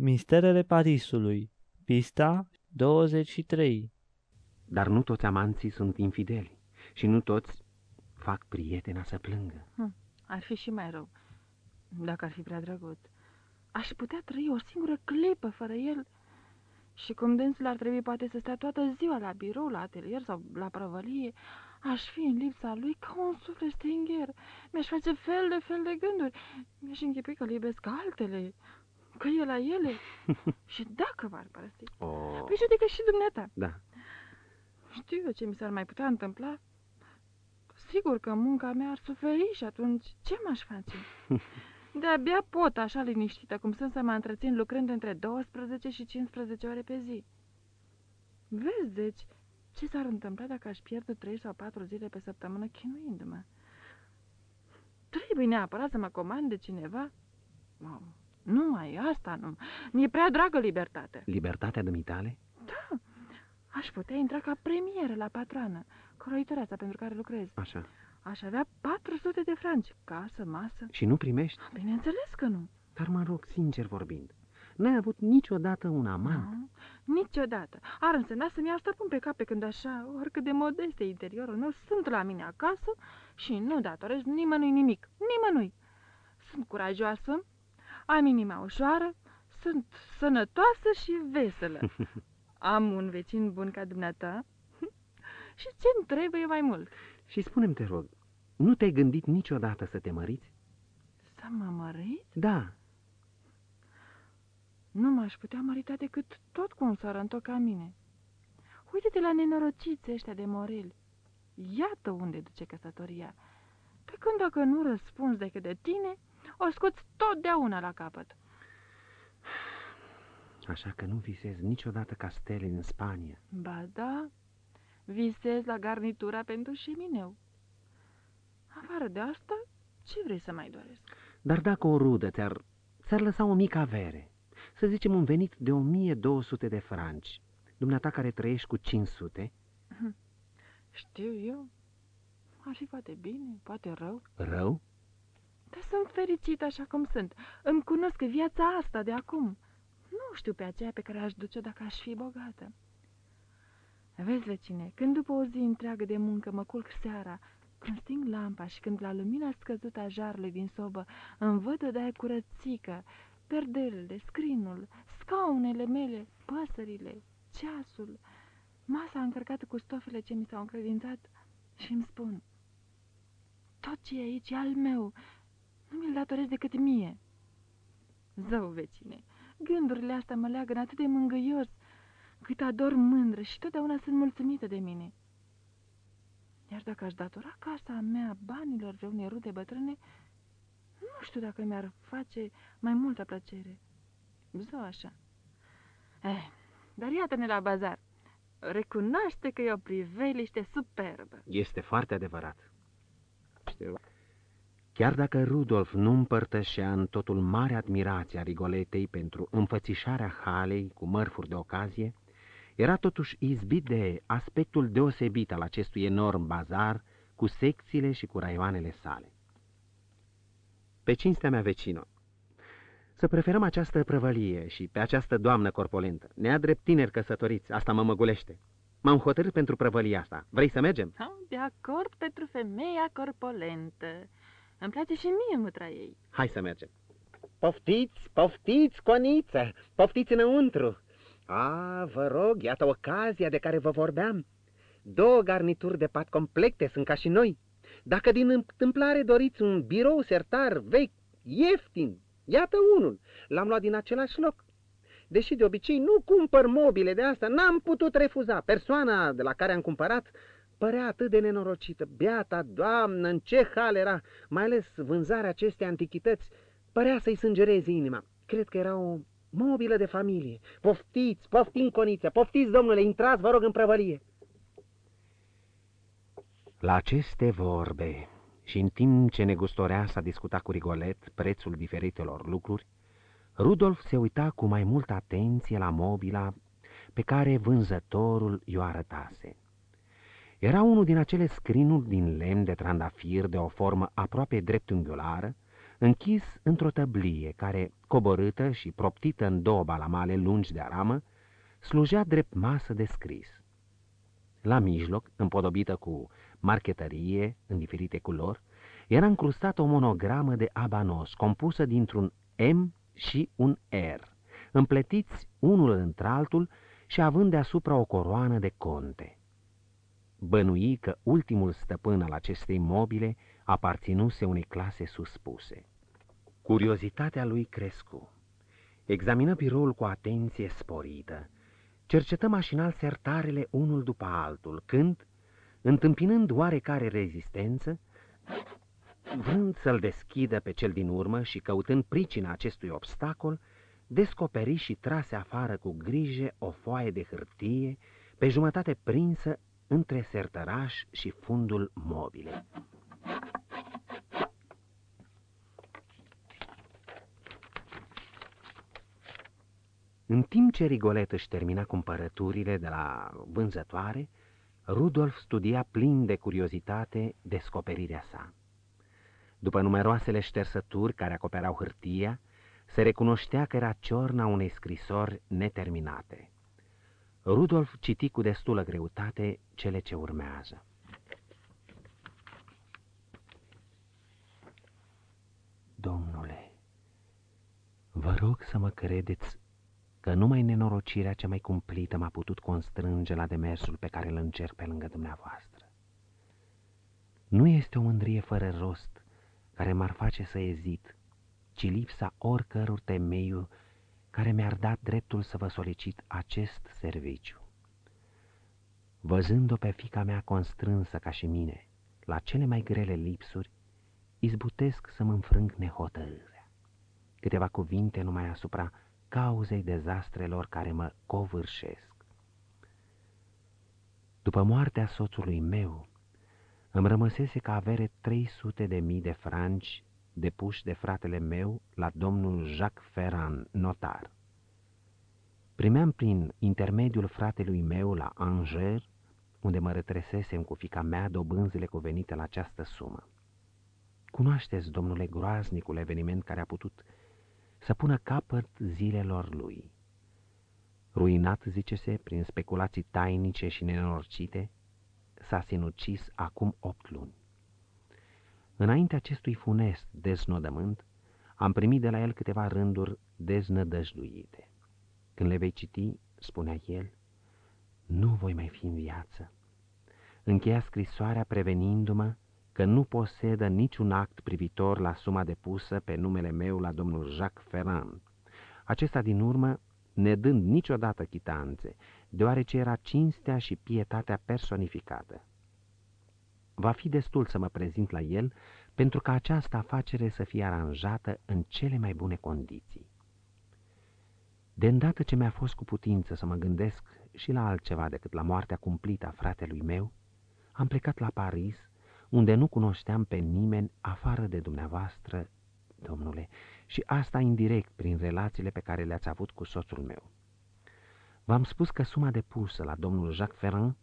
Misterele Parisului, pista 23 Dar nu toți amanții sunt infideli și nu toți fac prietena să plângă. Hm, ar fi și mai rău, dacă ar fi prea drăguț. Aș putea trăi o singură clipă fără el și cum dânsul ar trebui poate să stea toată ziua la birou, la atelier sau la prăvălie, aș fi în lipsa lui ca un suflet stingher. Mi-aș face fel de fel de gânduri. Mi-aș închipui că iubesc altele, că e la ele. și dacă v-ar părăsi, Oh, păi judecă și dumneata. da. Știu eu ce mi s-ar mai putea întâmpla. Sigur că munca mea ar suferi și atunci ce m-aș face? De-abia pot, așa liniștită cum sunt să mă întrețin lucrând între 12 și 15 ore pe zi. Vezi, deci, ce s-ar întâmpla dacă aș pierde 3 sau 4 zile pe săptămână chinuindu-mă? Trebuie neapărat să mă comande cineva? Oh, numai asta nu. Mi-e prea dragă libertatea. Libertatea dumitale? Aș putea intra ca premieră la patrană, croitoreața pentru care lucrez. Așa. Aș avea 400 de franci, casă, masă. Și nu primești? Bineînțeles că nu. Dar mă rog, sincer vorbind, n-ai avut niciodată un amant? Nu, niciodată. Ar însemna să-mi iau stăpân pe cap pe când așa, oricât de modest e interiorul meu, sunt la mine acasă și nu datorez nimănui nimic, nimănui. Sunt curajoasă, am inima ușoară, sunt sănătoasă și veselă. Am un vecin bun ca dumneata și ce-mi trebuie mai mult? Și spune-mi, te rog, nu te-ai gândit niciodată să te măriți? Să mă mărit? Da, Nu m-aș putea mărita decât tot cu un sărăntoc ca mine. Uite-te la nenorociți ăștia de moreli. Iată unde duce căsătoria. Pe când dacă nu răspunzi decât de tine, o scoți totdeauna la capăt. așa că nu visezi niciodată castele în Spania. Ba da, visez la garnitura pentru șemineu. Afară de asta, ce vrei să mai doresc? Dar dacă o rudă ți-ar, ți-ar lăsa o mică avere, să zicem un venit de 1200 de franci, dumneata care trăiești cu 500, Știu eu. Ar fi poate bine, poate rău. rău? Dar sunt fericit așa cum sunt. Îmi cunosc viața asta de acum. Nu știu pe aceea pe care aș duce dacă aș fi bogată. Vezi, vecine, când după o zi întreagă de muncă mă culc seara, când sting lampa și când la lumina scăzută a jarului din sobă îmi văd o curățică, perdelele, scrinul, scaunele mele, păsările, ceasul, masa încărcată cu stofele ce mi s-au încredințat și îmi spun tot ce e aici e al meu, nu mi-l datorez decât mie. Zău, vecine, gândurile astea mă leagă atât de mângâios, cât ador mândră și totdeauna sunt mulțumită de mine. Iar dacă aș datora casa mea banilor vreunei rude bătrâne, nu știu dacă mi-ar face mai multă plăcere. Zău așa. Eh, dar iată-ne la bazar. Recunoaște că e o priveliște superbă. Este foarte adevărat. Știu. Chiar dacă Rudolf nu împărtășea în totul mare admirație a Rigoletei pentru înfățișarea halei cu mărfuri de ocazie, era totuși izbit de aspectul deosebit al acestui enorm bazar cu secțiile și cu raioanele sale. Pe cinstea mea vecino, să preferăm această prăvălie și pe această doamnă corpolentă. Nea drept tineri căsătoriți, asta mă măgulește. M-am hotărât pentru prăvălia asta. Vrei să mergem? Ha, de acord pentru femeia corpolentă. Îmi place și mie mâtra ei. Hai să mergem. Poftiți, poftiți, coniță, poftiți înăuntru. A, vă rog, iată ocazia de care vă vorbeam. Două garnituri de pat complete sunt ca și noi. Dacă din întâmplare doriți un birou sertar vechi, ieftin, iată unul. L-am luat din același loc. Deși de obicei nu cumpăr mobile de asta, n-am putut refuza. Persoana de la care am cumpărat părea atât de nenorocită. Beata doamnă, în ce hal era, mai ales vânzarea acestei antichități, părea să-i sângereze inima. Cred că era o mobilă de familie. Poftiți, poftim, coniță, poftiți, domnule, intrați, vă rog, în prăvălie. La aceste vorbe și în timp ce negustorea s-a discutat cu Rigolet prețul diferitelor lucruri, Rudolf se uita cu mai multă atenție la mobila pe care vânzătorul i-o arătase. Era unul din acele scrinuri din lemn de trandafir de o formă aproape dreptunghiulară, închis într-o tăblie care, coborâtă și proptită în două balamale lungi de aramă, slujea drept masă de scris. La mijloc, împodobită cu marchetărie în diferite culori, era încrustată o monogramă de abanos, compusă dintr-un M și un R, împletiți unul într-altul și având deasupra o coroană de conte. Bănui că ultimul stăpân al acestei mobile aparținuse unei clase suspuse. Curiozitatea lui crescu. Examină biroul cu atenție sporită, cercetă mașinal sertarele unul după altul, când, întâmpinând oarecare rezistență, vrând să-l deschidă pe cel din urmă și căutând pricina acestui obstacol, descoperi și trase afară cu grijă o foaie de hârtie, pe jumătate prinsă între sertăraș și fundul mobile. În timp ce Rigolet își termina cumpărăturile de la vânzătoare, Rudolf studia plin de curiozitate descoperirea sa. După numeroasele ștersături care acoperau hârtia, se recunoștea că era ciorna unei scrisori neterminate. Rudolf citi cu destulă greutate cele ce urmează. Domnule, vă rog să mă credeți că numai nenorocirea cea mai cumplită m-a putut constrânge la demersul pe care îl încerc pe lângă dumneavoastră. Nu este o mândrie fără rost care m-ar face să ezit, ci lipsa oricărur temeiu care mi-ar dat dreptul să vă solicit acest serviciu. Văzând-o pe fica mea constrânsă ca și mine, la cele mai grele lipsuri, izbutesc să mă înfrâng nehotărârea. Câteva cuvinte numai asupra cauzei dezastrelor care mă covârșesc. După moartea soțului meu, îmi rămăsese ca avere 300 de mii de franci depuși de fratele meu la domnul Jacques Ferrand, notar. Primeam prin intermediul fratelui meu la Angers, unde mă retresesem cu fica mea dobânzile cuvenite la această sumă. Cunoașteți, domnule, groaznicul eveniment care a putut să pună capăt zilelor lui. Ruinat, zice-se, prin speculații tainice și nenorcite, s-a sinucis acum opt luni. Înainte acestui funest deznodământ, am primit de la el câteva rânduri deznădăjduite. Când le vei citi, spunea el, nu voi mai fi în viață. Încheia scrisoarea prevenindu-mă că nu posedă niciun act privitor la suma depusă pe numele meu la domnul Jacques Ferrand. Acesta din urmă, nedând niciodată chitanțe, deoarece era cinstea și pietatea personificată. Va fi destul să mă prezint la el pentru ca această afacere să fie aranjată în cele mai bune condiții. De îndată ce mi-a fost cu putință să mă gândesc și la altceva decât la moartea cumplită a fratelui meu, am plecat la Paris, unde nu cunoșteam pe nimeni afară de dumneavoastră, domnule, și asta indirect prin relațiile pe care le-ați avut cu soțul meu. V-am spus că suma depusă la domnul Jacques Ferrand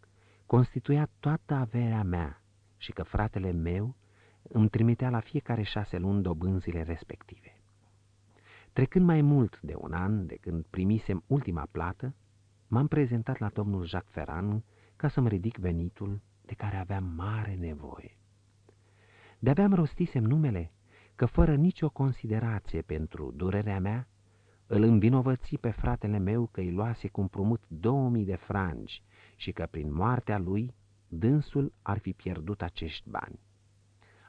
constituia toată averea mea și că fratele meu îmi trimitea la fiecare șase luni dobânzile respective. Trecând mai mult de un an de când primisem ultima plată, m-am prezentat la domnul Jacques Ferrand ca să-mi ridic venitul de care aveam mare nevoie. De-abia rostisem numele că fără nicio considerație pentru durerea mea, îl învinovăți pe fratele meu că îi luase cu împrumut 2000 de franci și că prin moartea lui dânsul ar fi pierdut acești bani.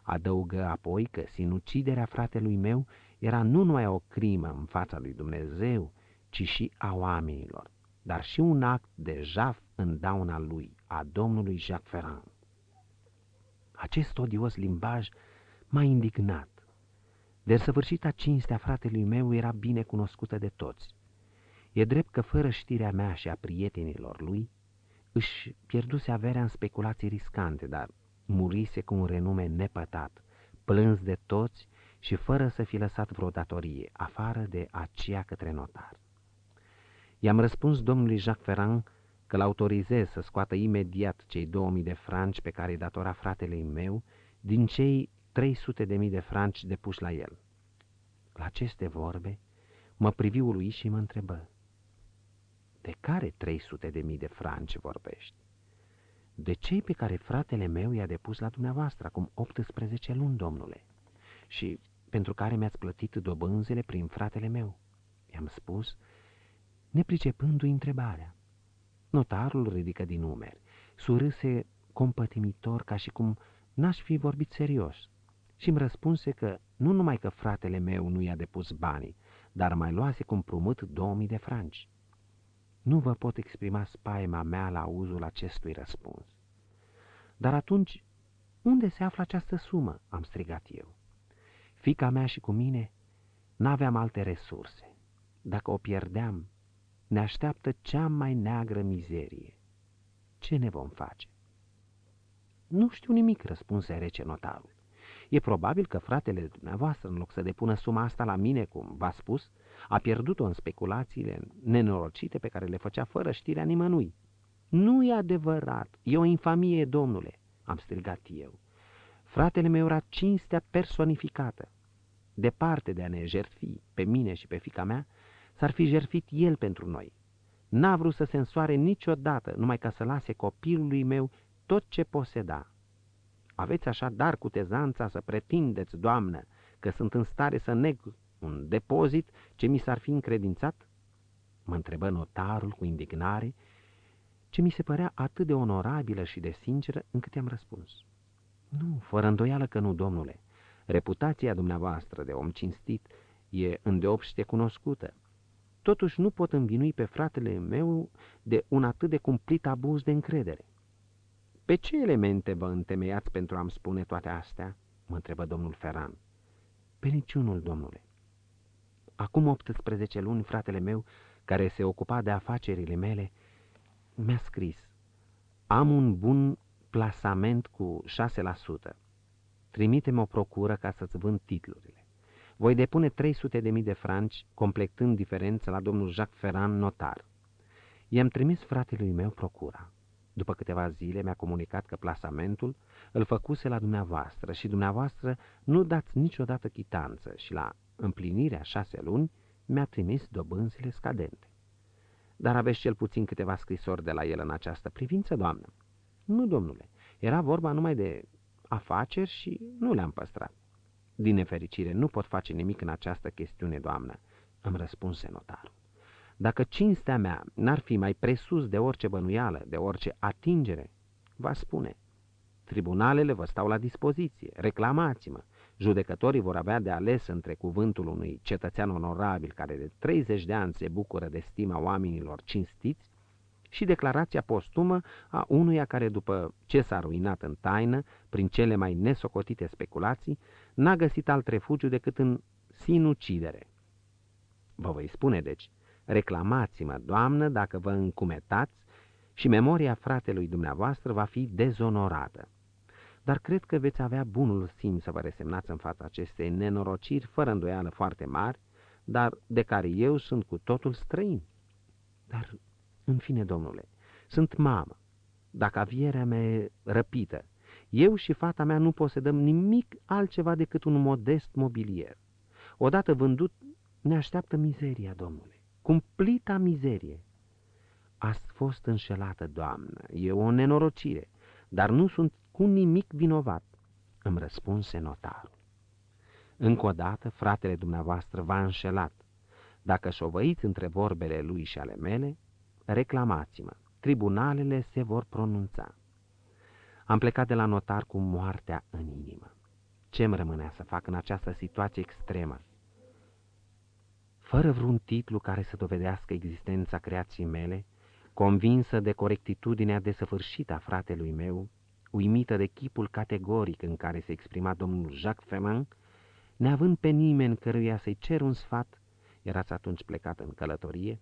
Adăugă apoi că sinuciderea fratelui meu era nu numai o crimă în fața lui Dumnezeu, ci și a oamenilor, dar și un act de jaf în dauna lui, a domnului Jacques Ferrand. Acest odios limbaj m-a indignat. Desăvârșita cinstea fratelui meu era bine cunoscută de toți. E drept că fără știrea mea și a prietenilor lui, își pierduse averea în speculații riscante, dar murise cu un renume nepătat, plâns de toți și fără să fi lăsat vreo datorie, afară de aceea către notar. I-am răspuns domnului Jacques Ferrand că l-autorizez să scoată imediat cei 2000 de franci pe care îi datora fratele meu din cei 300 de mii de franci depuși la el. La aceste vorbe, mă privi ului și mă întrebă, De care 300 de mii de franci vorbești? De cei pe care fratele meu i-a depus la dumneavoastră acum 18 luni, domnule, și pentru care mi-ați plătit dobânzele prin fratele meu? I-am spus, nepricepându-i întrebarea. Notarul ridică din numeri, surâse compătimitor ca și cum n-aș fi vorbit serios și îmi răspunse că nu numai că fratele meu nu i-a depus banii, dar mai luase cu împrumut 2000 de franci. Nu vă pot exprima spaima mea la uzul acestui răspuns. Dar atunci, unde se află această sumă? am strigat eu. Fica mea și cu mine n-aveam alte resurse. Dacă o pierdeam, ne așteaptă cea mai neagră mizerie. Ce ne vom face? Nu știu nimic, răspunse rece notarul. E probabil că fratele dumneavoastră, în loc să depună suma asta la mine, cum v-a spus, a pierdut-o în speculațiile nenorocite pe care le făcea fără știrea nimănui. Nu e adevărat, e o infamie, domnule, am strigat eu. Fratele meu era cinstea personificată. Departe de a ne jertfi pe mine și pe fica mea, s-ar fi jertfit el pentru noi. N-a vrut să se însoare niciodată, numai ca să lase copilului meu tot ce poseda. Aveți așa dar cu tezanța să pretindeți, doamnă, că sunt în stare să neg un depozit ce mi s-ar fi încredințat? Mă întrebă notarul cu indignare, ce mi se părea atât de onorabilă și de sinceră, încât i-am răspuns. Nu, fără îndoială că nu, domnule. Reputația dumneavoastră de om cinstit e îndeopște cunoscută. Totuși nu pot învinui pe fratele meu de un atât de cumplit abuz de încredere. Pe ce elemente vă întemeiați pentru a-mi spune toate astea?" mă întrebă domnul Ferran. Pe niciunul, domnule. Acum 18 luni, fratele meu, care se ocupa de afacerile mele, mi-a scris. Am un bun plasament cu 6%. Trimite-mi o procură ca să-ți vând titlurile. Voi depune 300 de mii de franci, completând diferența la domnul Jacques Ferran, notar. I-am trimis fratelui meu procura. După câteva zile mi-a comunicat că plasamentul îl făcuse la dumneavoastră și dumneavoastră nu dați niciodată chitanță și la împlinirea șase luni mi-a trimis dobânzile scadente. Dar aveți cel puțin câteva scrisori de la el în această privință, doamnă? Nu, domnule, era vorba numai de afaceri și nu le-am păstrat. Din nefericire, nu pot face nimic în această chestiune, doamnă, îmi răspunse notarul. Dacă cinstea mea n-ar fi mai presus de orice bănuială, de orice atingere, va spune, tribunalele vă stau la dispoziție, reclamați-mă, judecătorii vor avea de ales între cuvântul unui cetățean onorabil care de 30 de ani se bucură de stima oamenilor cinstiți și declarația postumă a unuia care, după ce s-a ruinat în taină, prin cele mai nesocotite speculații, n-a găsit alt refugiu decât în sinucidere. Vă voi spune, deci, reclamați-mă, doamnă, dacă vă încumetați și memoria fratelui dumneavoastră va fi dezonorată. Dar cred că veți avea bunul simț să vă resemnați în fața acestei nenorociri, fără îndoială foarte mari, dar de care eu sunt cu totul străin. Dar, în fine, domnule, sunt mamă. Dacă avierea mea e răpită, eu și fata mea nu posedăm nimic altceva decât un modest mobilier. Odată vândut, ne așteaptă mizeria, domnule cumplita mizerie. Ați fost înșelată, doamnă, e o nenorocire, dar nu sunt cu nimic vinovat, îmi răspunse notarul. Încă o dată, fratele dumneavoastră v-a înșelat. Dacă șovăiți între vorbele lui și ale mele, reclamați-mă, tribunalele se vor pronunța. Am plecat de la notar cu moartea în inimă. Ce-mi rămânea să fac în această situație extremă? fără vreun titlu care să dovedească existența creației mele, convinsă de corectitudinea desăvârșită a fratelui meu, uimită de chipul categoric în care se exprima domnul Jacques Femin, neavând pe nimeni căruia să-i cer un sfat, erați atunci plecat în călătorie,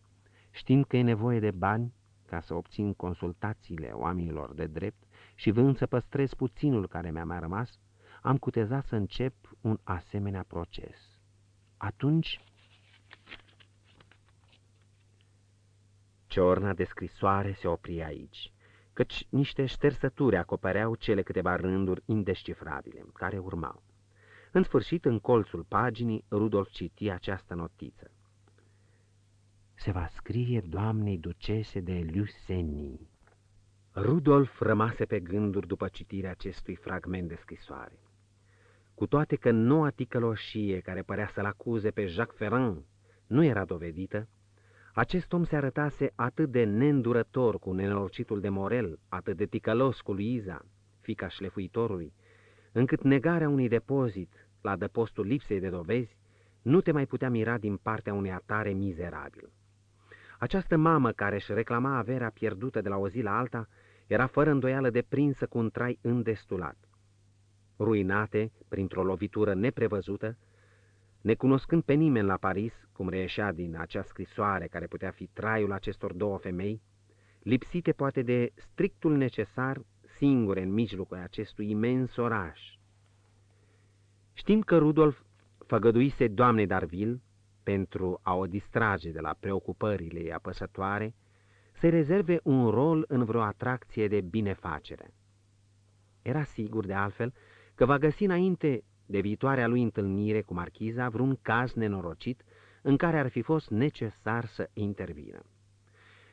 știind că e nevoie de bani ca să obțin consultațiile oamenilor de drept și vrând să păstrez puținul care mi-a mai rămas, am cutezat să încep un asemenea proces. Atunci Ciorna de scrisoare se opri aici, căci niște ștersături acopereau cele câteva rânduri indescifrabile care urmau. În sfârșit, în colțul paginii, Rudolf citi această notiță. Se va scrie doamnei ducese de Lusenii. Rudolf rămase pe gânduri după citirea acestui fragment de scrisoare. Cu toate că noua ticăloșie care părea să-l acuze pe Jacques Ferrand nu era dovedită, acest om se arătase atât de neîndurător cu nenorocitul de Morel, atât de ticălos cu Luiza, fica șlefuitorului, încât negarea unui depozit la dăpostul lipsei de dovezi nu te mai putea mira din partea unei atare mizerabil. Această mamă care își reclama averea pierdută de la o zi la alta era fără îndoială deprinsă cu un trai îndestulat. Ruinate, printr-o lovitură neprevăzută, necunoscând pe nimeni la Paris, cum reieșea din acea scrisoare care putea fi traiul acestor două femei, lipsite poate de strictul necesar, singure în mijlocul acestui imens oraș. Știm că Rudolf făgăduise doamnei Darville, pentru a o distrage de la preocupările ei apăsătoare, să rezerve un rol în vreo atracție de binefacere. Era sigur, de altfel, că va găsi înainte de viitoarea lui întâlnire cu marchiza vreun caz nenorocit în care ar fi fost necesar să intervină.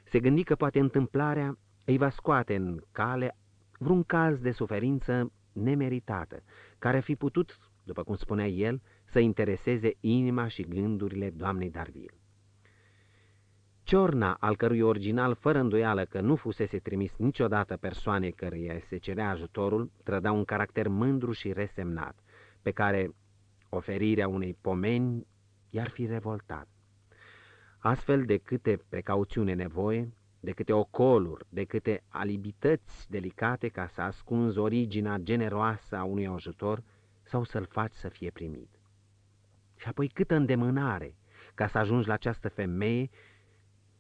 Se gândi că poate întâmplarea îi va scoate în cale vreun caz de suferință nemeritată, care ar fi putut, după cum spunea el, să intereseze inima și gândurile doamnei Darville. Ciorna, al cărui original, fără îndoială că nu fusese trimis niciodată persoane căreia se cerea ajutorul, trăda un caracter mândru și resemnat, pe care oferirea unei pomeni i-ar fi revoltat. Astfel, de câte precauțiune nevoie, de câte ocoluri, de câte alibități delicate ca să ascunzi originea generoasă a unui ajutor sau să-l faci să fie primit. Și apoi câtă îndemânare ca să ajungi la această femeie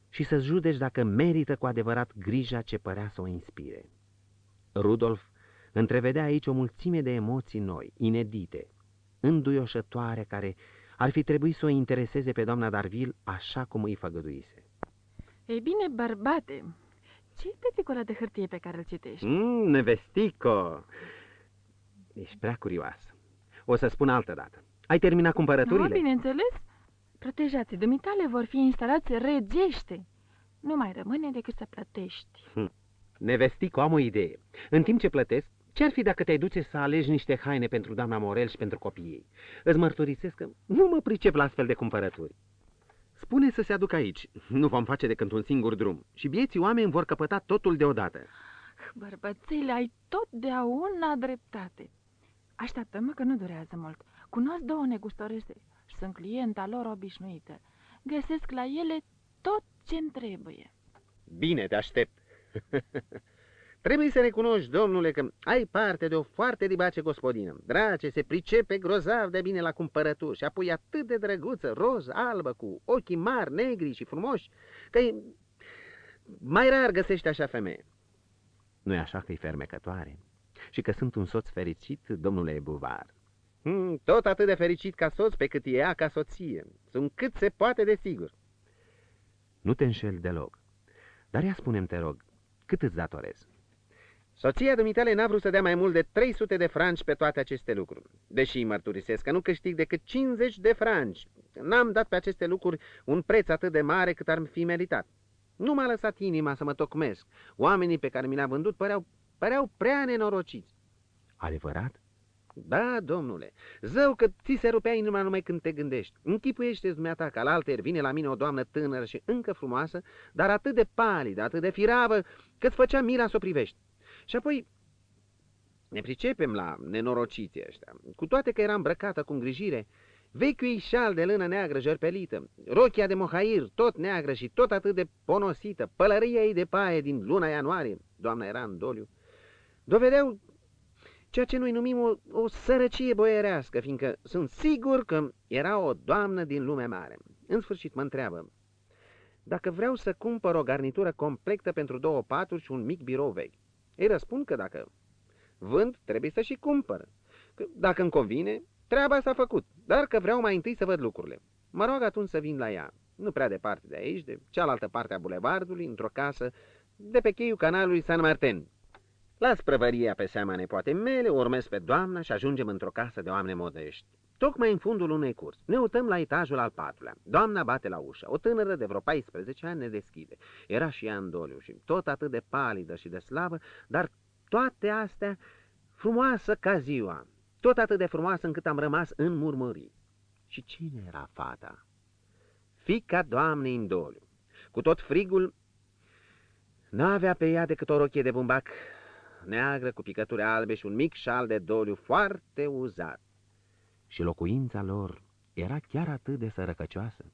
și să judeci dacă merită cu adevărat grija ce părea să o inspire. Rudolf întrevedea aici o mulțime de emoții noi, inedite, înduioșătoare, care ar fi trebuit să o intereseze pe doamna Darville așa cum îi făgăduise. Ei bine, bărbate, ce-i peticola de hârtie pe care îl citești? Mm, nevestico! Ești prea curioasă. O să spun altă dată. Ai terminat cumpărăturile? Da, bineînțeles. Protejații dumitale vor fi instalați regește. Nu mai rămâne decât să plătești. Hm. Nevestico, am o idee. În timp ce plătesc, ce-ar fi dacă te-ai duce să alegi niște haine pentru doamna Morel și pentru copiii ei? Îți mărturisesc că nu mă pricep la astfel de cumpărături. Spune să se aducă aici. Nu vom face decât un singur drum. Și bieții oameni vor căpăta totul deodată. Bărbățele, ai totdeauna dreptate. Așteaptă-mă că nu durează mult. Cunosc două negustorese și sunt clienta lor obișnuită. Găsesc la ele tot ce-mi trebuie. Bine, te aștept. Trebuie să recunoști, domnule, că ai parte de o foarte dibace gospodină. Drace, se pricepe grozav de bine la cumpărături și apoi atât de drăguță, roz, albă, cu ochii mari, negri și frumoși, că mai rar găsești așa femeie. nu e așa că e fermecătoare și că sunt un soț fericit, domnule Buvar? Hmm, tot atât de fericit ca soț pe cât e ea ca soție. Sunt cât se poate de sigur. Nu te înșel deloc. Dar ia spunem te rog, cât îți datorez? Soția dumitale n-a vrut să dea mai mult de 300 de franci pe toate aceste lucruri. Deși îi mărturisesc că nu câștig decât 50 de franci. N-am dat pe aceste lucruri un preț atât de mare cât ar fi meritat. Nu m-a lăsat inima să mă tocmesc. Oamenii pe care mi le-a vândut păreau, păreau prea nenorociți. Adevărat? Da, domnule, zău că ți se rupea inima numai când te gândești. Închipuiește-ți dumneata că la alter vine la mine o doamnă tânără și încă frumoasă, dar atât de palidă, atât de firavă, că-ți făcea mila să o privești. Și apoi ne pricepem la nenorociții ăștia. Cu toate că era îmbrăcată cu îngrijire, vechiul șal de lână neagră jărpelită, rochia de mohair tot neagră și tot atât de ponosită, pălăria ei de paie din luna ianuarie, doamna era în doliu, dovedeau ceea ce noi numim o, o sărăcie boierească, fiindcă sunt sigur că era o doamnă din lume mare. În sfârșit mă întreabă, dacă vreau să cumpăr o garnitură completă pentru două paturi și un mic birou vechi. Îi răspund că dacă vând, trebuie să și cumpăr. Că dacă îmi convine, treaba s-a făcut, dar că vreau mai întâi să văd lucrurile. Mă rog atunci să vin la ea, nu prea departe de aici, de cealaltă parte a bulevardului, într-o casă, de pe cheiul canalului San Martin. Las prăvăria pe seama nepoate mele, urmez pe doamna și ajungem într-o casă de oameni modești. Tocmai în fundul unei curs. Ne uităm la etajul al patrulea. Doamna bate la ușă. O tânără de vreo 14 ani ne deschide. Era și ea în doliu și tot atât de palidă și de slavă, dar toate astea frumoasă ca ziua. Tot atât de frumoasă încât am rămas în murmurii. Și cine era fata? Fica doamnei în doliu. Cu tot frigul, n-avea pe ea decât o rochie de bumbac neagră cu picături albe și un mic șal de doliu foarte uzat. Și locuința lor era chiar atât de sărăcăcioasă.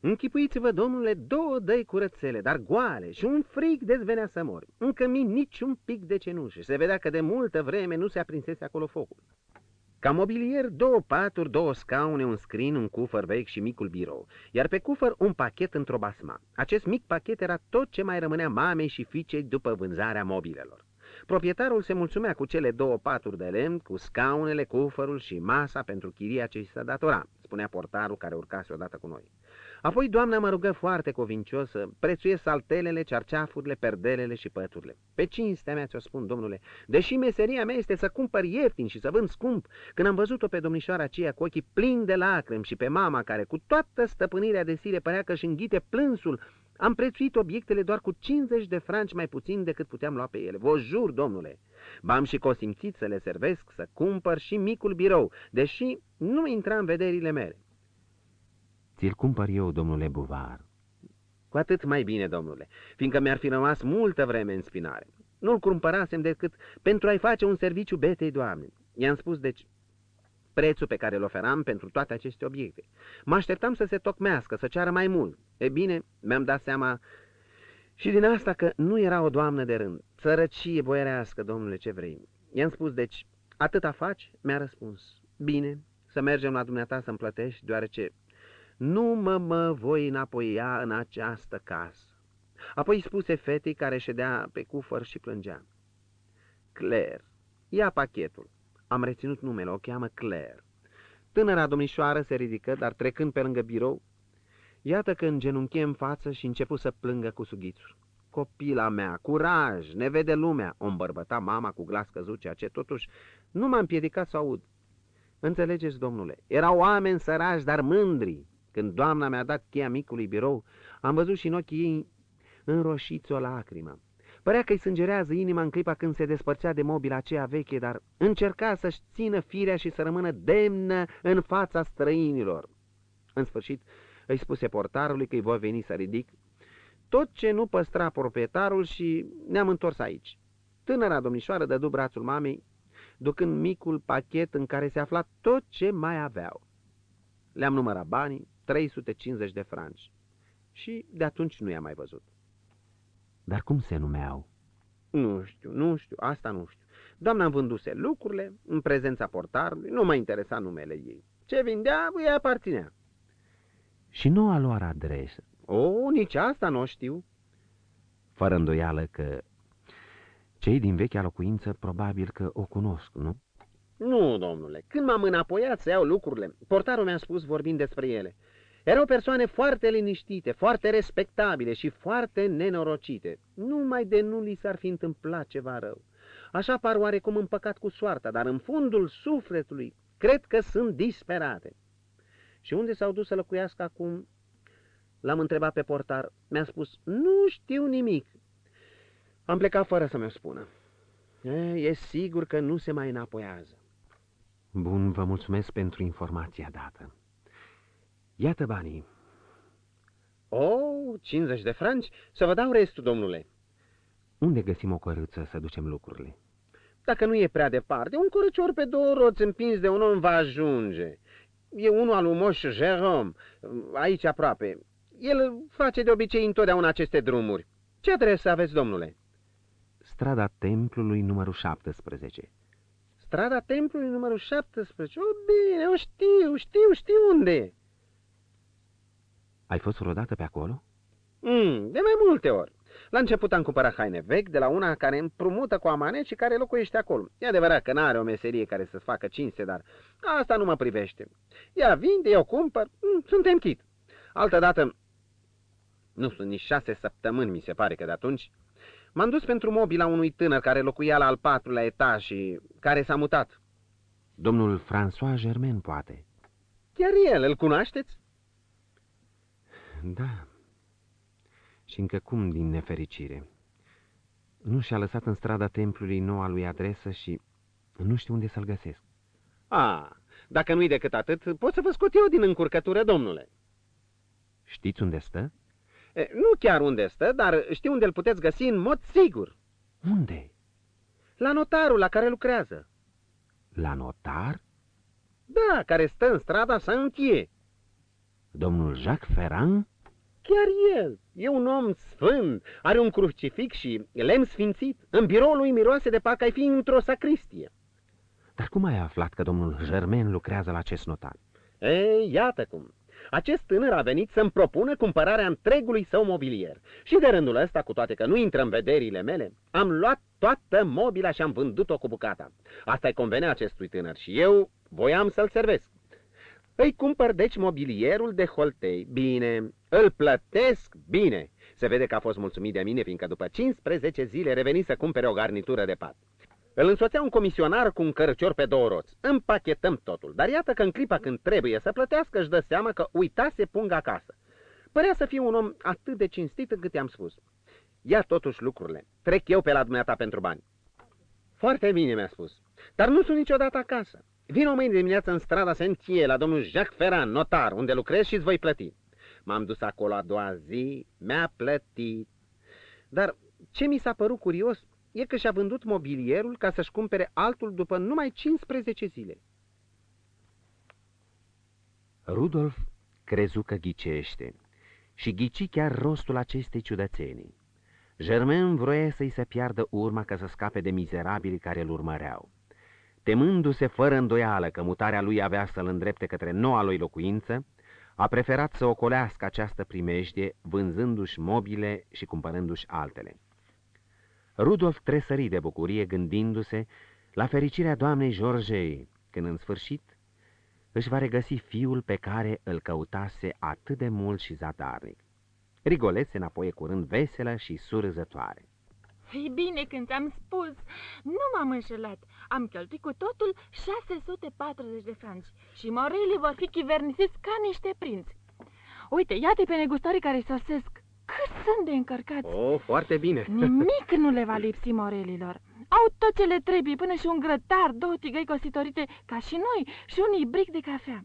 Închipuiți-vă, domnule, două dăi curățele, dar goale și un frig dezvenea să mori. Încă mi nici un pic de cenușă. Se vedea că de multă vreme nu se aprinsese acolo focul. Ca mobilier, două paturi, două scaune, un scrin, un cufăr vechi și micul birou, iar pe cufăr un pachet într-o basma. Acest mic pachet era tot ce mai rămânea mamei și fiicei după vânzarea mobilelor. Proprietarul se mulțumea cu cele două paturi de lemn, cu scaunele, cufărul și masa pentru chiria ce se datora, spunea portarul care urcase odată cu noi. Apoi doamna mă rugă foarte covincios să prețuiesc saltelele, cerceafurile, perdelele și păturile. Pe cinstea mea ți-o spun, domnule, deși meseria mea este să cumpăr ieftin și să vând scump, când am văzut-o pe domnișoara aceea cu ochii plini de lacrimi și pe mama care cu toată stăpânirea de sile părea că își înghite plânsul, am prețuit obiectele doar cu 50 de franci mai puțin decât puteam lua pe ele. Vă jur, domnule, b-am și cosimțit să le servesc, să cumpăr și micul birou, deși nu intra în vederile mele. Ți-l cumpăr eu, domnule Buvar. Cu atât mai bine, domnule, fiindcă mi-ar fi rămas multă vreme în spinare. Nu-l cumpărasem decât pentru a-i face un serviciu betei doamne. I-am spus, deci, prețul pe care îl oferam pentru toate aceste obiecte. Mă așteptam să se tocmească, să ceară mai mult. E bine, mi-am dat seama și din asta că nu era o doamnă de rând. Sărăcie boierească, domnule, ce vrei. I-am spus, deci, atâta faci? Mi-a răspuns. Bine, să mergem la dumneata să-mi plătești, deoarece nu mă mă voi înapoia în această casă. Apoi spuse fetei care ședea pe cufăr și plângea. Claire, ia pachetul. Am reținut numele, o cheamă Claire. Tânăra domnișoară se ridică, dar trecând pe lângă birou, iată că îngenunche în față și început să plângă cu sughițuri. Copila mea, curaj, ne vede lumea, o îmbărbăta mama cu glas căzut, ceea ce totuși nu m-am împiedicat să aud. Înțelegeți, domnule, erau oameni sărași, dar mândri. Când doamna mi-a dat cheia micului birou, am văzut și în ochii ei înroșiți o lacrimă. Părea că îi sângerează inima în clipa când se despărțea de mobila aceea veche, dar încerca să-și țină firea și să rămână demnă în fața străinilor. În sfârșit, îi spuse portarului că îi voi veni să ridic tot ce nu păstra proprietarul și ne-am întors aici. Tânăra domnișoară dădu brațul mamei, ducând micul pachet în care se afla tot ce mai aveau. Le-am numărat banii, 350 de franci. Și de atunci nu i-am mai văzut. Dar cum se numeau? Nu știu, nu știu, asta nu știu. Doamna îmi vânduse lucrurile în prezența portarului, nu mă interesa numele ei. Ce vindea, îi aparținea. Și nu a luat adresă. O, nici asta nu știu. Fără îndoială că cei din vechea locuință probabil că o cunosc, nu? Nu, domnule. Când m-am înapoiat să iau lucrurile, portarul mi-a spus vorbind despre ele. Erau persoane foarte liniștite, foarte respectabile și foarte nenorocite. Numai de nu li s-ar fi întâmplat ceva rău. Așa par oarecum împăcat cu soarta, dar în fundul sufletului cred că sunt disperate. Și unde s-au dus să locuiască acum? L-am întrebat pe portar. Mi-a spus, nu știu nimic. Am plecat fără să mi-o spună. E, e sigur că nu se mai înapoiază. Bun, vă mulțumesc pentru informația dată. Iată banii. Oh, 50 de franci? Să vă dau restul, domnule. Unde găsim o cărâță să ducem lucrurile? Dacă nu e prea departe, un curăcior pe două roți împins de un om va ajunge. E unul al lui Moș Jerome, aici aproape. El face de obicei întotdeauna aceste drumuri. Ce adresă aveți, domnule? Strada Templului numărul 17. Strada Templului numărul 17? O, bine, o știu, știu, știu unde ai fost vreodată pe acolo? Mm, de mai multe ori. La început am cumpărat haine vechi de la una care împrumută cu amanet și care locuiește acolo. E adevărat că n-are o meserie care să facă cinste, dar asta nu mă privește. Ea vinde, eu cumpăr, mm, suntem chit. Altădată, nu sunt nici șase săptămâni, mi se pare că de atunci, M-am dus pentru mobila unui tânăr care locuia la al patrulea etaj și care s-a mutat. Domnul François Germain, poate. Chiar el, îl cunoașteți? Da. Și încă cum din nefericire. Nu și-a lăsat în strada templului noua lui adresă și nu știu unde să-l găsesc. A, dacă nu-i decât atât, pot să vă scot eu din încurcătură, domnule. Știți unde stă? E, nu chiar unde stă, dar știu unde îl puteți găsi în mod sigur. Unde? La notarul la care lucrează. La notar? Da, care stă în strada Saint-Ie. Domnul Jacques Ferrand? Chiar el. E un om sfânt, are un crucifix și lemn sfințit. În biroul lui miroase de parcă ai fi într-o sacristie. Dar cum ai aflat că domnul Germain lucrează la acest notar? Ei, iată cum. Acest tânăr a venit să-mi propună cumpărarea întregului său mobilier. Și de rândul ăsta, cu toate că nu intră în vederile mele, am luat toată mobila și am vândut-o cu bucata. Asta-i convenea acestui tânăr și eu voiam să-l servesc. Îi cumpăr deci mobilierul de holtei. Bine, îl plătesc bine. Se vede că a fost mulțumit de mine, fiindcă după 15 zile reveni să cumpere o garnitură de pat. Îl însoțea un comisionar cu un cărcior pe două roți. Împachetăm totul, dar iată că în clipa când trebuie să plătească își dă seama că uitase punga acasă. Părea să fie un om atât de cinstit încât i-am spus. Ia totuși lucrurile, trec eu pe la dumneata pentru bani. Foarte bine, mi-a spus, dar nu sunt niciodată acasă. Vin o mâine dimineață în strada Sentie, la domnul Jacques Ferran, notar, unde lucrez și îți voi plăti. M-am dus acolo a doua zi, mi-a plătit. Dar ce mi s-a părut curios e că și-a vândut mobilierul ca să-și cumpere altul după numai 15 zile. Rudolf crezu că ghicește și ghici chiar rostul acestei ciudățenii. Germain vroia să-i se piardă urma ca să scape de mizerabili care îl urmăreau. Temându-se fără îndoială că mutarea lui avea să-l îndrepte către noua lui locuință, a preferat să ocolească această primejdie, vânzându-și mobile și cumpărându-și altele. Rudolf tresări de bucurie gândindu-se la fericirea doamnei Georgei, când în sfârșit își va regăsi fiul pe care îl căutase atât de mult și zadarnic. Rigolet se înapoi curând veselă și surzătoare. Ei bine, când ți-am spus, nu m-am înșelat. Am cheltuit cu totul 640 de franci și morelii vor fi chivernisiți ca niște prinți. Uite, iată pe negustorii care sosesc. Cât sunt de încărcați! Oh, foarte bine! Nimic nu le va lipsi morelilor. Au tot ce le trebuie, până și un grătar, două tigăi cositorite ca și noi și un ibric de cafea.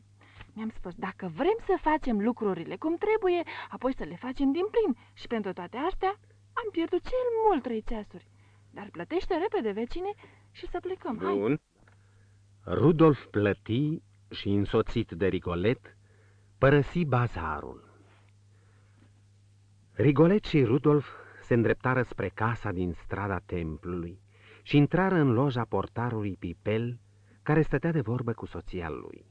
Mi-am spus, dacă vrem să facem lucrurile cum trebuie, apoi să le facem din plin. Și pentru toate astea am pierdut cel mult trei ceasuri. Dar plătește repede, vecine, și să plecăm. Bun. Hai. Rudolf plăti și, însoțit de Rigolet, părăsi bazarul. Rigolet și Rudolf se îndreptară spre casa din strada templului și intrară în loja portarului Pipel, care stătea de vorbă cu soția lui.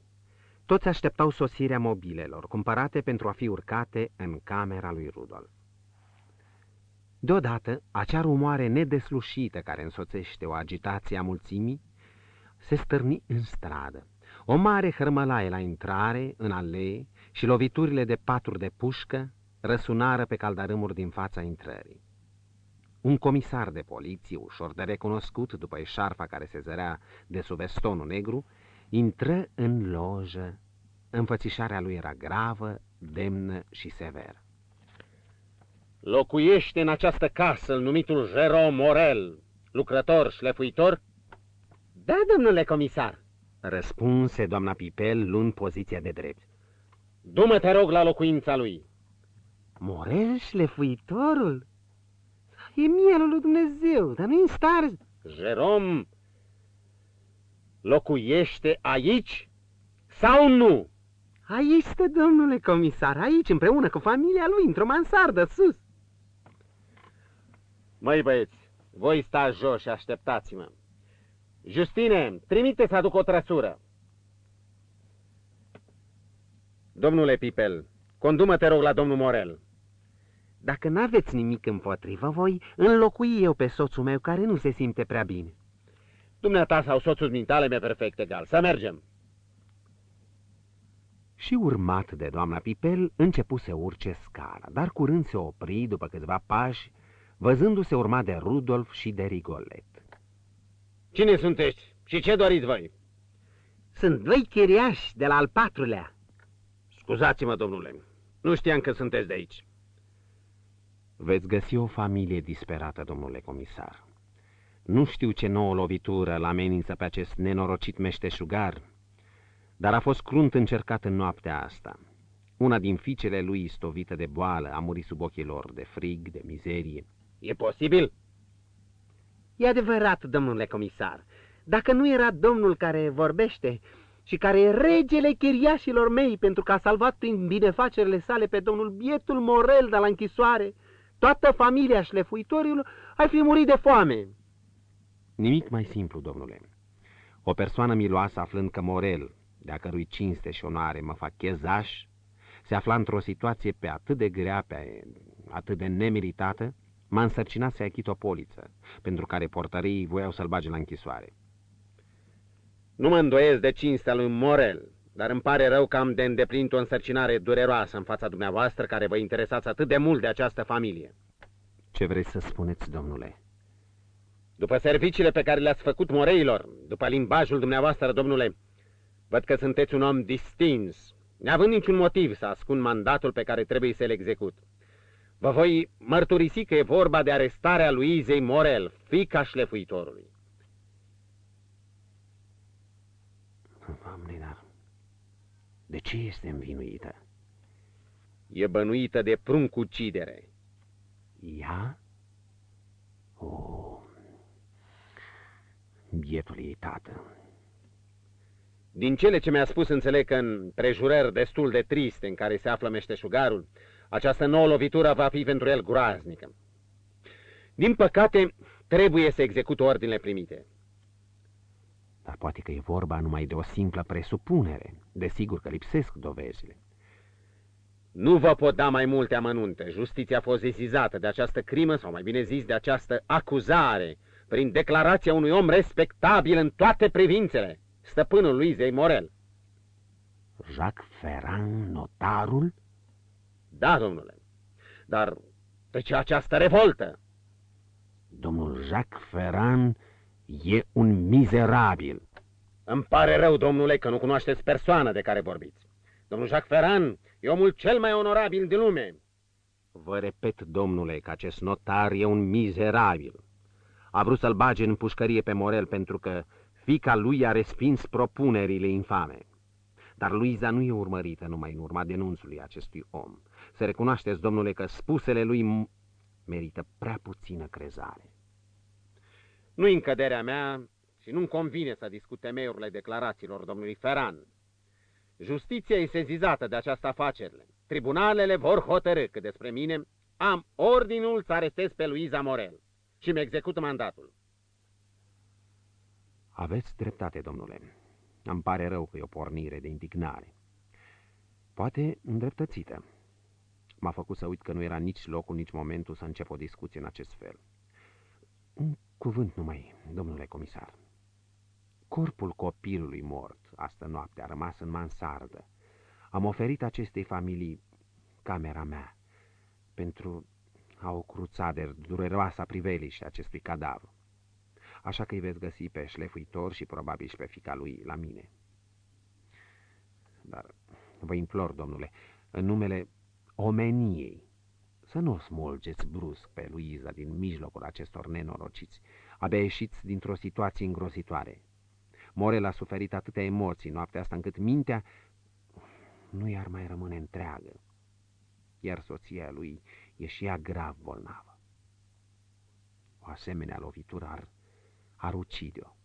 Toți așteptau sosirea mobilelor, cumpărate pentru a fi urcate în camera lui Rudolf. Deodată, acea rumoare nedeslușită care însoțește o agitație a mulțimii se stârni în stradă. O mare hărmălaie la intrare, în alee și loviturile de paturi de pușcă răsunară pe caldarâmuri din fața intrării. Un comisar de poliție, ușor de recunoscut după eșarfa care se zărea de sub vestonul negru, intră în lojă. Înfățișarea lui era gravă, demnă și severă. Locuiește în această casă numitul Jerome Morel, lucrător șlefuitor? Da, domnule comisar. Răspunse doamna Pipel luând poziția de drept. Dumă te rog la locuința lui. Morel șlefuitorul? E mielul lui Dumnezeu, dar nu în stare... Jerome locuiește aici sau nu? Aici stă, domnule comisar, aici, împreună cu familia lui, într-o mansardă, sus. Măi băieți, voi sta jos și așteptați-mă. Justine, trimite să aduc o trăsură. Domnule Pipel, condumă te rog la domnul Morel. Dacă n-aveți nimic împotrivă, voi înlocui eu pe soțul meu care nu se simte prea bine. Dumneata sau soțul mintale mi-e perfect egal. Să mergem. Și urmat de doamna Pipel, începu să urce scara, dar curând se opri după câțiva pași, Văzându-se urma de Rudolf și de Rigolet. Cine sunteți și ce doriți voi? Sunt doi chiriași de la al patrulea. Scuzați-mă, domnule, nu știam că sunteți de aici. Veți găsi o familie disperată, domnule comisar. Nu știu ce nouă lovitură la amenință pe acest nenorocit meșteșugar, dar a fost crunt încercat în noaptea asta. Una din fiicele lui stovită de boală a murit sub ochii lor, de frig, de mizerie. E posibil? E adevărat, domnule comisar. Dacă nu era domnul care vorbește și care e regele chiriașilor mei pentru că a salvat prin binefacerile sale pe domnul bietul Morel de la închisoare, toată familia șlefuitorilor ar fi murit de foame. Nimic mai simplu, domnule. O persoană miloasă aflând că Morel, de a cărui cinste și onoare mă fac chezaș, se afla într-o situație pe atât de grea, pe atât de nemeritată, m-a însărcinat să-i achit o poliță, pentru care portării voiau să-l bage la închisoare. Nu mă îndoiesc de cinstea lui Morel, dar îmi pare rău că am de îndeplinit o însărcinare dureroasă în fața dumneavoastră care vă interesați atât de mult de această familie. Ce vreți să spuneți, domnule? După serviciile pe care le-ați făcut moreilor, după limbajul dumneavoastră, domnule, văd că sunteți un om distins, neavând niciun motiv să ascund mandatul pe care trebuie să-l execut. Vă voi mărturisi că e vorba de arestarea lui Izei Morel, fica șlefuitorului. Doamne, dar de ce este învinuită? E bănuită de pruncucidere. Ea? O, bietul ei tată. Din cele ce mi-a spus, înțeleg că în prejurări destul de triste în care se află meșteșugarul, această nouă lovitură va fi pentru el groaznică. Din păcate, trebuie să execut ordinele primite. Dar poate că e vorba numai de o simplă presupunere. Desigur că lipsesc dovezile. Nu vă pot da mai multe amănunte. Justiția a fost zizată de această crimă, sau mai bine zis, de această acuzare, prin declarația unui om respectabil în toate privințele, stăpânul lui Zei Morel. Jacques Ferrand, notarul? Da, domnule. Dar de ce această revoltă? Domnul Jacques Ferrand e un mizerabil. Îmi pare rău, domnule, că nu cunoașteți persoana de care vorbiți. Domnul Jacques Ferrand e omul cel mai onorabil din lume. Vă repet, domnule, că acest notar e un mizerabil. A vrut să-l bage în pușcărie pe Morel pentru că fica lui a respins propunerile infame. Dar Luiza nu e urmărită numai în urma denunțului acestui om. Să recunoașteți, domnule, că spusele lui merită prea puțină crezare. Nu-i încăderea mea și nu-mi convine să discut temeiurile declarațiilor domnului Ferran. Justiția e sezizată de această afacere. Tribunalele vor hotărâ că despre mine am ordinul să arestez pe Luiza Morel și mi execut mandatul. Aveți dreptate, domnule. Îmi pare rău că e o pornire de indignare. Poate îndreptățită. M-a făcut să uit că nu era nici locul, nici momentul să încep o discuție în acest fel. Un cuvânt numai, domnule comisar. Corpul copilului mort, astă noapte, a rămas în mansardă. Am oferit acestei familii camera mea pentru a o cruța de dureroasa priveliște acestui cadavru. Așa că îi veți găsi pe șlefuitor și probabil și pe fica lui la mine. Dar vă implor, domnule, în numele omeniei, să nu o smulgeți brusc pe Luiza din mijlocul acestor nenorociți, abia ieșiți dintr-o situație îngrozitoare. Morel a suferit atâtea emoții noaptea asta încât mintea nu i-ar mai rămâne întreagă, iar soția lui e și ea grav bolnavă. O asemenea lovitură ar, ar ucide-o.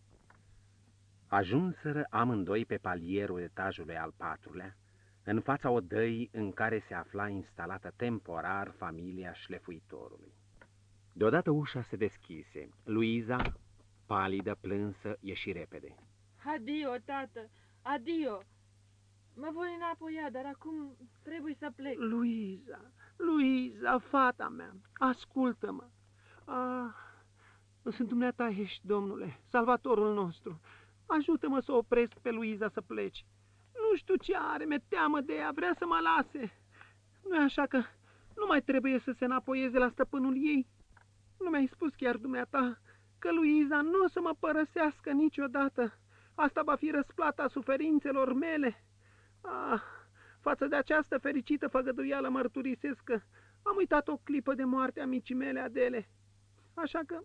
Ajunseră amândoi pe palierul etajului al patrulea, în fața odăii în care se afla instalată temporar familia șlefuitorului. Deodată ușa se deschise. Luiza, palidă, plânsă, ieși repede. Adio, tată, adio. Mă voi înapoia, dar acum trebuie să plec. Luiza, Luiza, fata mea, ascultă-mă. Ah, sunt dumneata ești, domnule, salvatorul nostru. Ajută-mă să opresc pe Luiza să pleci. Nu știu ce are, mi teamă de ea, vrea să mă lase. nu așa că nu mai trebuie să se înapoieze la stăpânul ei? Nu mi-ai spus chiar dumneata că Luiza nu o să mă părăsească niciodată. Asta va fi răsplata suferințelor mele. Ah, față de această fericită făgăduială mărturisesc că am uitat o clipă de moarte a micii mele Adele. Așa că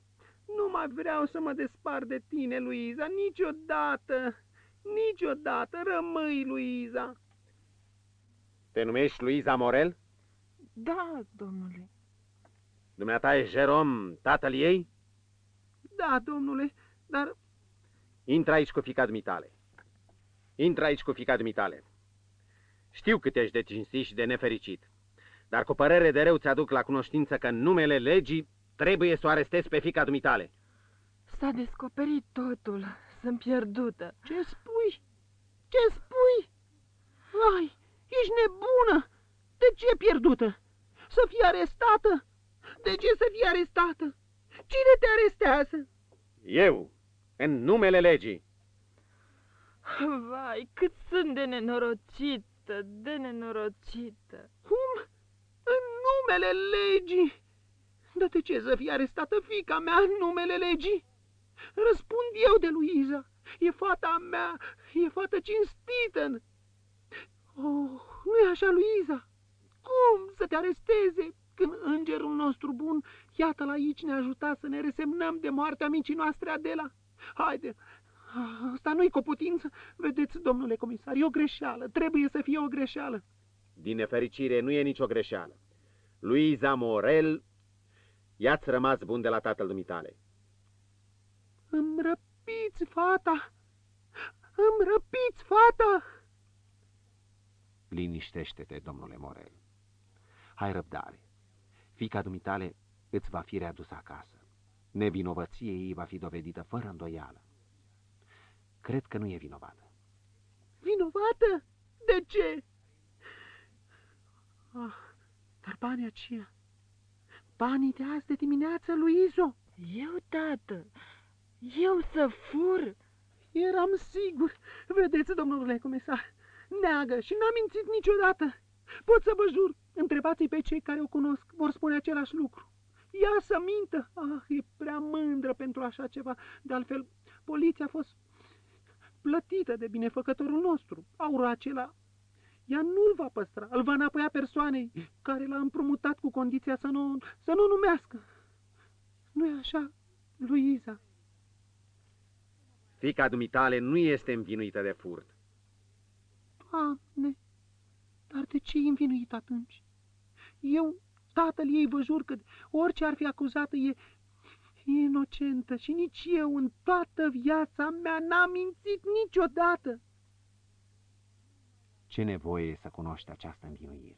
nu mai vreau să mă despar de tine, Luiza, niciodată, niciodată. Rămâi, Luiza. Te numești Luiza Morel? Da, domnule. Dumneata e Jerome, tatăl ei? Da, domnule, dar Intră aici cu fica dumitale. Intră aici cu fica dumitale. Știu cât ești de cinstit și de nefericit, dar cu părere de rău ți-aduc la cunoștință că în numele legii trebuie să o arestezi pe fica dumitale. S-a descoperit totul. Sunt pierdută. ce spui? Ce spui? Vai, ești nebună! De ce pierdută? Să fii arestată? De ce să fii arestată? Cine te arestează? Eu, în numele legii. Vai, cât sunt de nenorocită, de nenorocită. Cum? În numele legii? Dar de ce să fie arestată fica mea în numele legii? Răspund eu de Luiza. E fata mea, e fată cinstită. Oh, nu e așa, Luiza? Cum să te aresteze când îngerul nostru bun, iată-l aici, ne ajuta să ne resemnăm de moartea micii noastre Adela? Haide, asta nu-i cu putință. Vedeți, domnule comisar, e o greșeală, trebuie să fie o greșeală. Din nefericire, nu e nicio greșeală. Luiza Morel, i-ați rămas bun de la tatăl dumitale. Îmi răpiți fata! Îmi răpiți fata! Liniștește-te, domnule Morel. Hai răbdare. Fica dumitale îți va fi readusă acasă. Nevinovăție ei va fi dovedită fără îndoială. Cred că nu e vinovată. Vinovată? De ce? Ah, dar banii aceia, banii de azi de dimineață, Luizo, Eu, tată, eu să fur? eram sigur. Vedeți, domnule comisar, neagă și n-a mințit niciodată. Pot să vă jur, întrebați pe cei care o cunosc, vor spune același lucru. Ea să mintă! Ah, e prea mândră pentru așa ceva. De altfel, poliția a fost plătită de binefăcătorul nostru. Aurul acela, ea nu-l va păstra, îl va înapoia persoanei care l-a împrumutat cu condiția să nu, să nu numească. nu e așa, Luiza? Fica dumitale nu este învinuită de furt. Doamne, dar de ce e învinuit atunci? Eu, tatăl ei, vă jur că orice ar fi acuzată e, e inocentă și nici eu în toată viața mea n-am mințit niciodată. Ce nevoie e să cunoști această învinuire?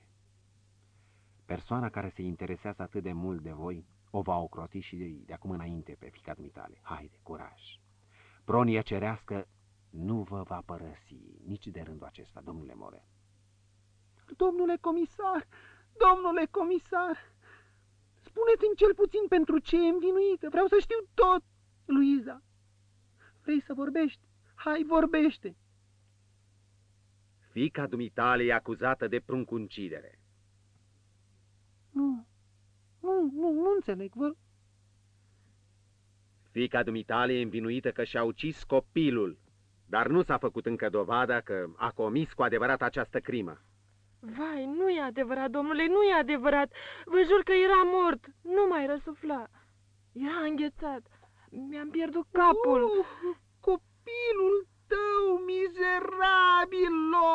Persoana care se interesează atât de mult de voi o va ocroti și de, de acum înainte pe fica dumitale. Haide, curaj! Pronia cerească nu vă va părăsi nici de rândul acesta, domnule More. Domnule comisar, domnule comisar, spuneți-mi cel puțin pentru ce e învinuită. Vreau să știu tot, Luiza. Vrei să vorbești? Hai, vorbește. Fica dumitale e acuzată de pruncuncidere. Nu, nu, nu, nu înțeleg. Vă... Fica dumitale e învinuită că și-a ucis copilul, dar nu s-a făcut încă dovada că a comis cu adevărat această crimă. Vai, nu e adevărat, domnule, nu e adevărat. Vă jur că era mort. Nu mai răsufla. Era înghețat. Mi-am pierdut capul. Uh, copilul tău, mizerabilo!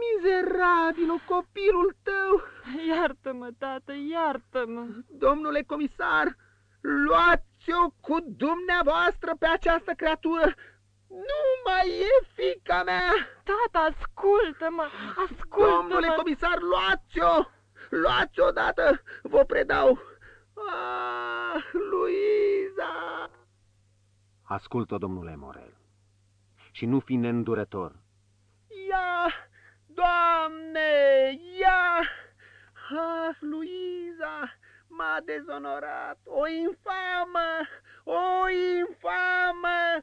Mizerabilo, copilul tău! Iartă-mă, tată, iartă-mă. Domnule comisar, luați-o cu dumneavoastră pe această creatură! Nu mai e fica mea! Tata, ascultă-mă, ascultă-mă. Domnule comisar, luați-o! Luați-o odată! Vă predau! Ah, Luiza! Ascultă, domnule Morel, și nu fi neîndurător. Ia, Doamne, ia! Ah, Luiza, m-a dezonorat, o infamă, o infamă!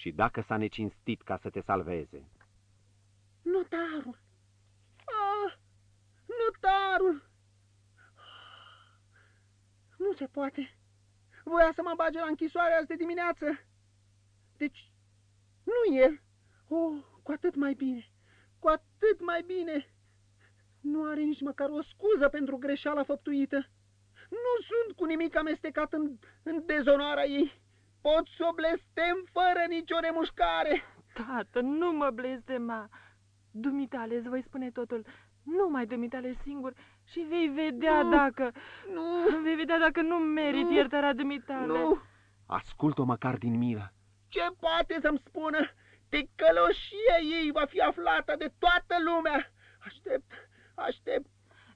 Și dacă s-a necinstit ca să te salveze, Notarul! Ah, notarul! Nu se poate. Voia să mă bage la închisoare azi de dimineață. Deci, nu el. Oh, cu atât mai bine, cu atât mai bine. Nu are nici măcar o scuză pentru greșeala făptuită. Nu sunt cu nimic amestecat în, în dezonoarea ei. Pot să o blestem fără nicio remușcare. Tată, nu mă blestema. Dumitale, îți voi spune totul. Numai dumitale singur și vei vedea Nu. dacă... Nu, Vei vedea dacă nu merit Nu. iertarea dumitale. nu. Ascult-o măcar din milă. Ce poate să-mi spună? Ticăloșia ei va fi aflată de toată lumea. Aștept, aștept.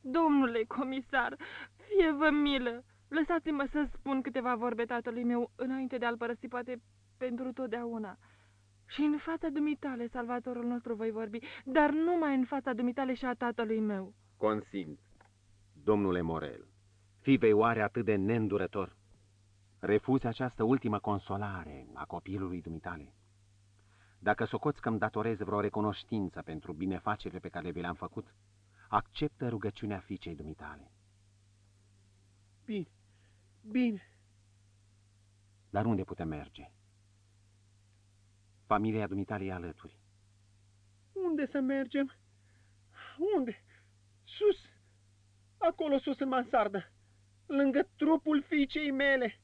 Domnule comisar, fie-vă milă. Lăsați-mă să spun câteva vorbe tatălui meu înainte de a-l părăsi poate pentru totdeauna. Și în fața dumitale, salvatorul nostru, voi vorbi, dar numai în fața dumitale și a tatălui meu. Consint. Domnule Morel, fii vei oare atât de neîndurător? Refuzi această ultimă consolare a copilului dumitale? Dacă socoți că îmi datorez vreo recunoștință pentru binefacerile pe care vi le-am făcut, acceptă rugăciunea fiicei dumitale. Bine, bine. Dar unde putem merge? Familia dumitale e alături. Unde să mergem? Unde? Sus! Acolo sus în mansardă, lângă trupul fiicei mele.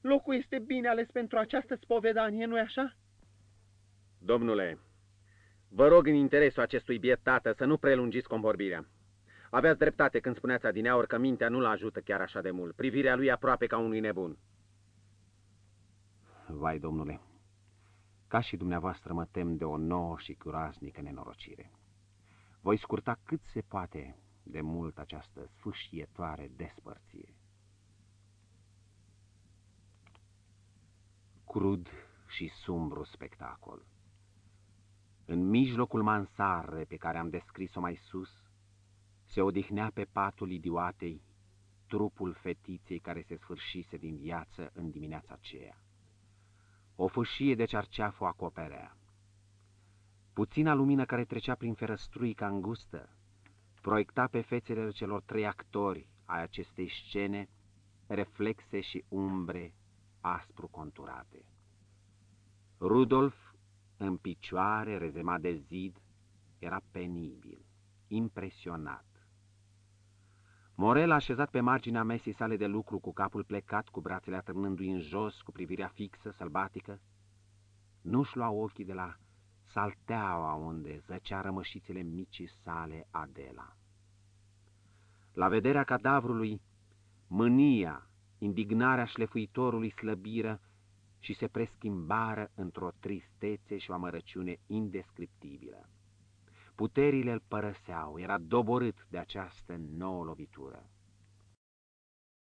Locul este bine ales pentru această spovedanie, nu-i așa? Domnule, vă rog în interesul acestui biet tată să nu prelungiți convorbirea. Aveați dreptate când spuneați adineaori că mintea nu-l ajută chiar așa de mult. Privirea lui e aproape ca unui nebun. Vai, domnule, ca și dumneavoastră mă tem de o nouă și groaznică nenorocire. Voi scurta cât se poate de mult această sfâșietoare despărțire. Crud și sumbru spectacol. În mijlocul mansarre pe care am descris-o mai sus, se odihnea pe patul idioatei trupul fetiței care se sfârșise din viață în dimineața aceea. O fâșie de cerceaf o acoperea. Puțina lumină care trecea prin ferăstruica îngustă proiecta pe fețele celor trei actori ai acestei scene reflexe și umbre aspru conturate. Rudolf, în picioare, rezemat de zid, era penibil, impresionat. Morel, așezat pe marginea mesei sale de lucru, cu capul plecat, cu brațele atârnându-i în jos, cu privirea fixă, sălbatică, nu-și lua ochii de la salteaua unde zăcea rămășițele micii sale Adela. La vederea cadavrului, mânia, indignarea șlefuitorului slăbiră și se preschimbară într-o tristețe și o amărăciune indescriptibilă. Puterile îl părăseau, era doborât de această nouă lovitură.